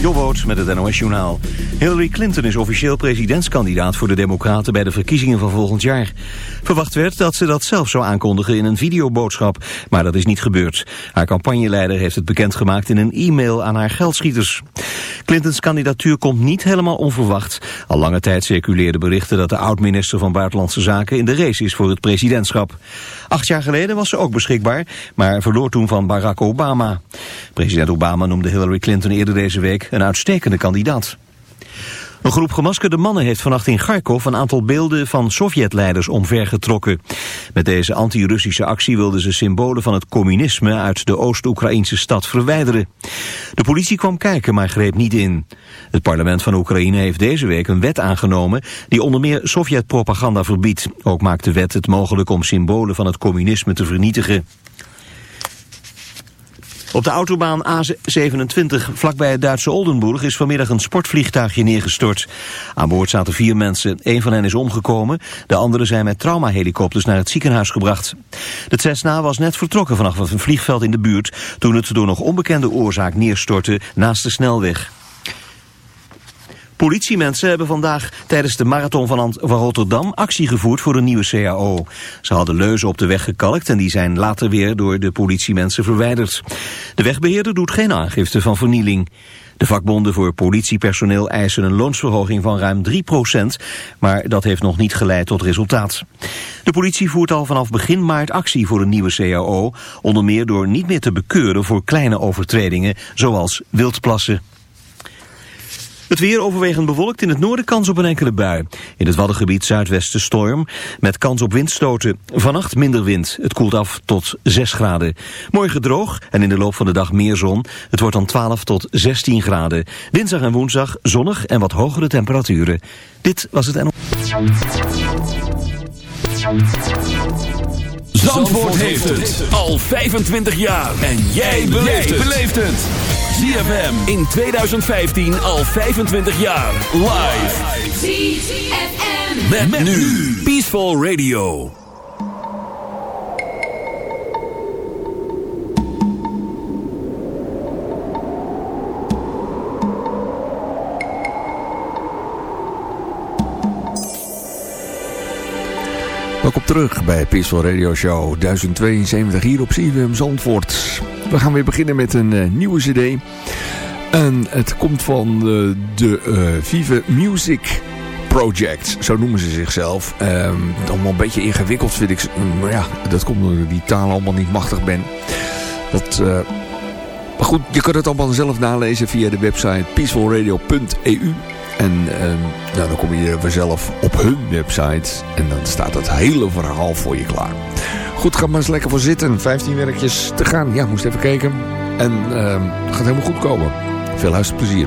Jobboot met het NOS Journaal. Hillary Clinton is officieel presidentskandidaat voor de Democraten bij de verkiezingen van volgend jaar. Verwacht werd dat ze dat zelf zou aankondigen in een videoboodschap, maar dat is niet gebeurd. Haar campagneleider heeft het bekendgemaakt in een e-mail aan haar geldschieters. Clintons kandidatuur komt niet helemaal onverwacht. Al lange tijd circuleerden berichten dat de oud-minister van Buitenlandse Zaken in de race is voor het presidentschap. Acht jaar geleden was ze ook beschikbaar, maar verloor toen van Barack Obama. President Obama noemde Hillary Clinton eerder deze week een uitstekende kandidaat. Een groep gemaskerde mannen heeft vannacht in Kharkov een aantal beelden van Sovjetleiders omvergetrokken. Met deze anti-Russische actie wilden ze symbolen van het communisme uit de Oost-Oekraïnse stad verwijderen. De politie kwam kijken, maar greep niet in. Het parlement van Oekraïne heeft deze week een wet aangenomen die onder meer Sovjet-propaganda verbiedt. Ook maakt de wet het mogelijk om symbolen van het communisme te vernietigen. Op de autobaan A27 vlakbij het Duitse Oldenburg is vanmiddag een sportvliegtuigje neergestort. Aan boord zaten vier mensen. Een van hen is omgekomen. De anderen zijn met traumahelikopters naar het ziekenhuis gebracht. De Cessna was net vertrokken vanaf een vliegveld in de buurt toen het door nog onbekende oorzaak neerstortte naast de snelweg. Politiemensen hebben vandaag tijdens de marathon van, Rotterdam actie gevoerd voor een nieuwe CAO. Ze hadden leuzen op de weg gekalkt en die zijn later weer door de politiemensen verwijderd. De wegbeheerder doet geen aangifte van vernieling. De vakbonden voor politiepersoneel eisen een loonsverhoging van ruim 3% maar dat heeft nog niet geleid tot resultaat. De politie voert al vanaf begin maart actie voor een nieuwe CAO, onder meer door niet meer te bekeuren voor kleine overtredingen, zoals wildplassen. Het weer overwegend bewolkt. In het noorden kans op een enkele bui. In het Waddengebied zuidwesten storm. Met kans op windstoten. Vannacht minder wind. Het koelt af tot 6 graden. Morgen droog en in de loop van de dag meer zon. Het wordt dan 12 tot 16 graden. Dinsdag en woensdag zonnig en wat hogere temperaturen. Dit was het NO. Zandvoort heeft het al 25 jaar. En jij beleeft het. ZFM in 2015 al 25 jaar. Live. ZFM. Met, met nu. Peaceful Radio. Welkom terug bij Peaceful Radio Show 1072 hier op CFM Zandvoort. We gaan weer beginnen met een uh, nieuwe cd. En het komt van uh, de uh, Vive Music Project. Zo noemen ze zichzelf. Um, allemaal een beetje ingewikkeld vind ik. Maar ja, dat komt omdat ik die taal allemaal niet machtig ben. Dat... maar goed, je kunt het allemaal zelf nalezen via de website peacefulradio.eu. En uh, nou, dan kom je vanzelf op hun website. En dan staat het hele verhaal voor je klaar. Goed, ga maar eens lekker voor zitten. 15 werkjes te gaan. Ja, moest even kijken. En uh, gaat helemaal goed komen. Veel luisterplezier.